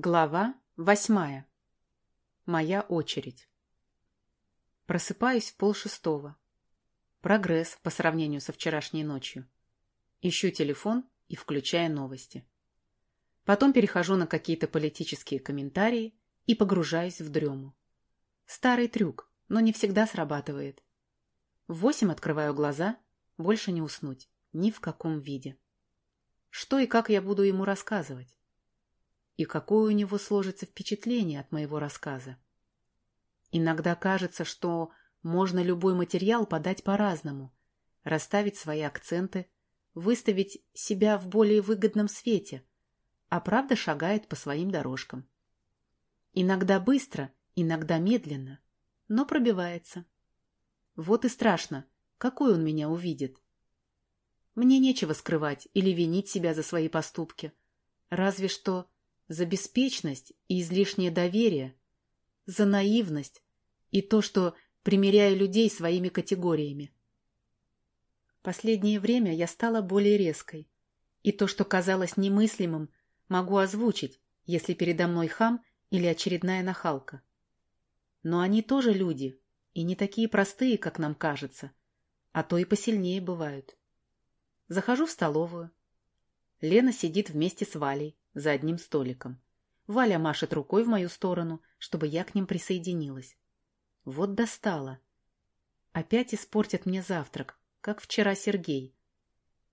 Глава восьмая. Моя очередь. Просыпаюсь в полшестого. Прогресс по сравнению со вчерашней ночью. Ищу телефон и включаю новости. Потом перехожу на какие-то политические комментарии и погружаюсь в дрему. Старый трюк, но не всегда срабатывает. В восемь открываю глаза, больше не уснуть, ни в каком виде. Что и как я буду ему рассказывать? И какое у него сложится впечатление от моего рассказа. Иногда кажется, что можно любой материал подать по-разному, расставить свои акценты, выставить себя в более выгодном свете, а правда шагает по своим дорожкам. Иногда быстро, иногда медленно, но пробивается. Вот и страшно, какой он меня увидит. Мне нечего скрывать или винить себя за свои поступки. Разве что за беспечность и излишнее доверие, за наивность и то, что примеряю людей своими категориями. Последнее время я стала более резкой, и то, что казалось немыслимым, могу озвучить, если передо мной хам или очередная нахалка. Но они тоже люди, и не такие простые, как нам кажется, а то и посильнее бывают. Захожу в столовую. Лена сидит вместе с Валей, за одним столиком. Валя машет рукой в мою сторону, чтобы я к ним присоединилась. Вот достала. Опять испортят мне завтрак, как вчера Сергей.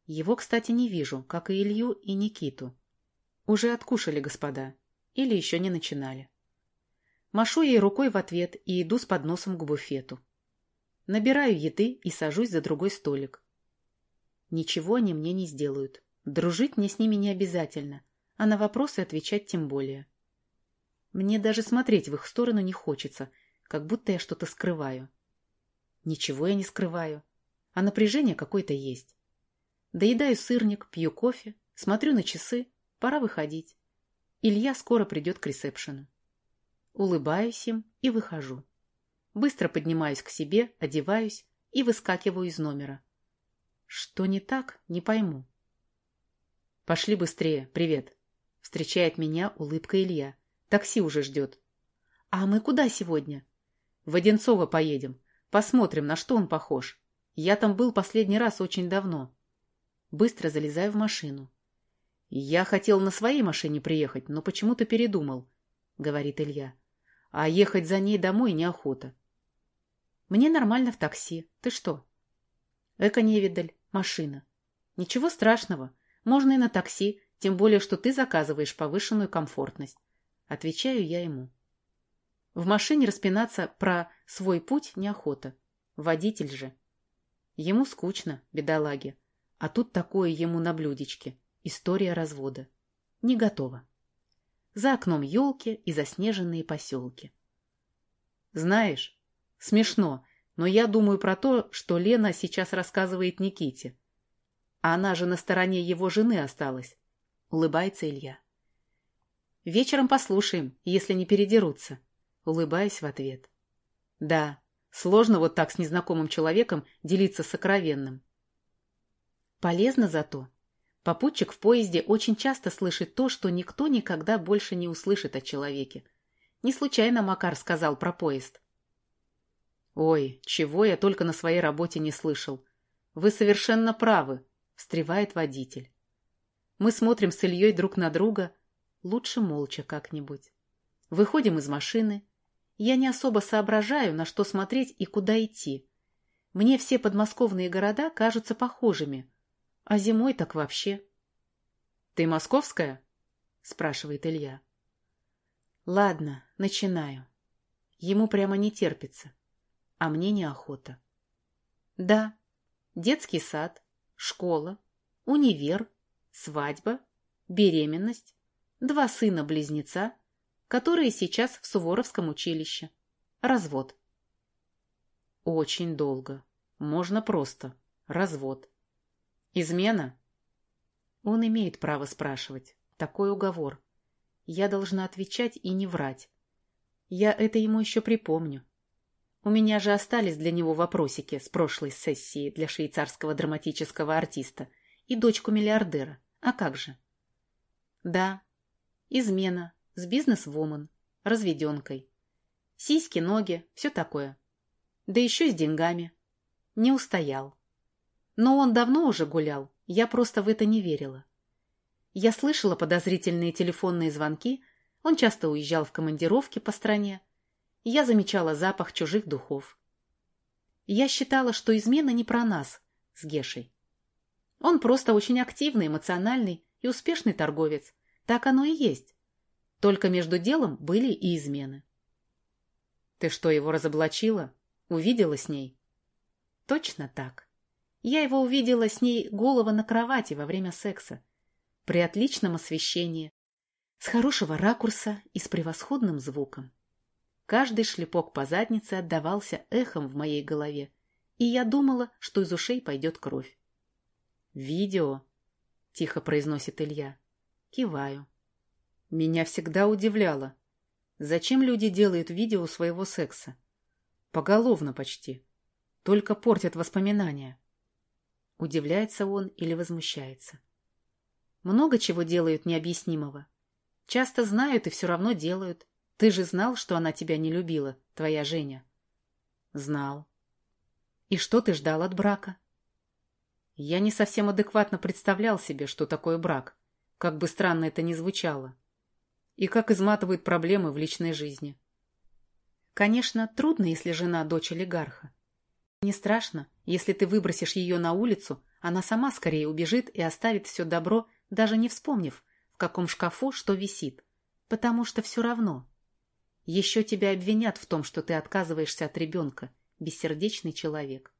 Его, кстати, не вижу, как и Илью и Никиту. Уже откушали, господа. Или еще не начинали. Машу ей рукой в ответ и иду с подносом к буфету. Набираю еды и сажусь за другой столик. Ничего они мне не сделают. Дружить мне с ними не обязательно а на вопросы отвечать тем более. Мне даже смотреть в их сторону не хочется, как будто я что-то скрываю. Ничего я не скрываю, а напряжение какое-то есть. Доедаю сырник, пью кофе, смотрю на часы, пора выходить. Илья скоро придет к ресепшену. Улыбаюсь им и выхожу. Быстро поднимаюсь к себе, одеваюсь и выскакиваю из номера. Что не так, не пойму. Пошли быстрее, привет. Встречает меня улыбка Илья. Такси уже ждет. А мы куда сегодня? В Одинцово поедем. Посмотрим, на что он похож. Я там был последний раз очень давно. Быстро залезаю в машину. Я хотел на своей машине приехать, но почему-то передумал, говорит Илья. А ехать за ней домой неохота. Мне нормально в такси. Ты что? Эко-невидаль, машина. Ничего страшного. Можно и на такси, тем более, что ты заказываешь повышенную комфортность. Отвечаю я ему. В машине распинаться про свой путь неохота. Водитель же. Ему скучно, бедолаге. А тут такое ему на блюдечке. История развода. Не готово. За окном елки и заснеженные поселки. Знаешь, смешно, но я думаю про то, что Лена сейчас рассказывает Никите. Она же на стороне его жены осталась. — улыбается Илья. «Вечером послушаем, если не передерутся», — улыбаясь в ответ. «Да, сложно вот так с незнакомым человеком делиться сокровенным». Полезно зато. Попутчик в поезде очень часто слышит то, что никто никогда больше не услышит о человеке. Не случайно Макар сказал про поезд. «Ой, чего я только на своей работе не слышал. Вы совершенно правы», — встревает водитель. Мы смотрим с Ильей друг на друга, лучше молча как-нибудь. Выходим из машины. Я не особо соображаю, на что смотреть и куда идти. Мне все подмосковные города кажутся похожими. А зимой так вообще. — Ты московская? — спрашивает Илья. — Ладно, начинаю. Ему прямо не терпится. А мне неохота. Да, детский сад, школа, универ, свадьба, беременность, два сына-близнеца, которые сейчас в Суворовском училище, развод. Очень долго. Можно просто. Развод. Измена? Он имеет право спрашивать. Такой уговор. Я должна отвечать и не врать. Я это ему еще припомню. У меня же остались для него вопросики с прошлой сессии для швейцарского драматического артиста и дочку миллиардера. А как же? Да, измена, с бизнес-вумен, разведенкой. Сиськи, ноги, все такое. Да еще с деньгами. Не устоял. Но он давно уже гулял, я просто в это не верила. Я слышала подозрительные телефонные звонки, он часто уезжал в командировки по стране. Я замечала запах чужих духов. Я считала, что измена не про нас с Гешей. Он просто очень активный, эмоциональный и успешный торговец. Так оно и есть. Только между делом были и измены. Ты что, его разоблачила? Увидела с ней? Точно так. Я его увидела с ней голова на кровати во время секса. При отличном освещении, с хорошего ракурса и с превосходным звуком. Каждый шлепок по заднице отдавался эхом в моей голове, и я думала, что из ушей пойдет кровь. «Видео», — тихо произносит Илья. Киваю. Меня всегда удивляло, зачем люди делают видео своего секса. Поголовно почти. Только портят воспоминания. Удивляется он или возмущается. Много чего делают необъяснимого. Часто знают и все равно делают. Ты же знал, что она тебя не любила, твоя Женя. Знал. И что ты ждал от брака? Я не совсем адекватно представлял себе, что такое брак, как бы странно это ни звучало, и как изматывают проблемы в личной жизни. Конечно, трудно, если жена дочь олигарха. Не страшно, если ты выбросишь ее на улицу, она сама скорее убежит и оставит все добро, даже не вспомнив, в каком шкафу что висит, потому что все равно. Еще тебя обвинят в том, что ты отказываешься от ребенка, бессердечный человек.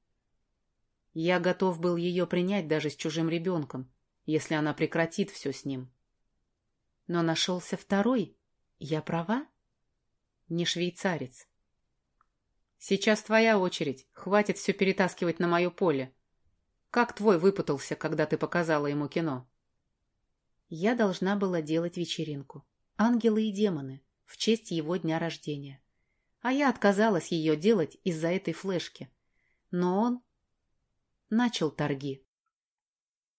Я готов был ее принять даже с чужим ребенком, если она прекратит все с ним. Но нашелся второй. Я права? Не швейцарец. Сейчас твоя очередь. Хватит все перетаскивать на мое поле. Как твой выпутался, когда ты показала ему кино? Я должна была делать вечеринку. Ангелы и демоны. В честь его дня рождения. А я отказалась ее делать из-за этой флешки. Но он начал торги.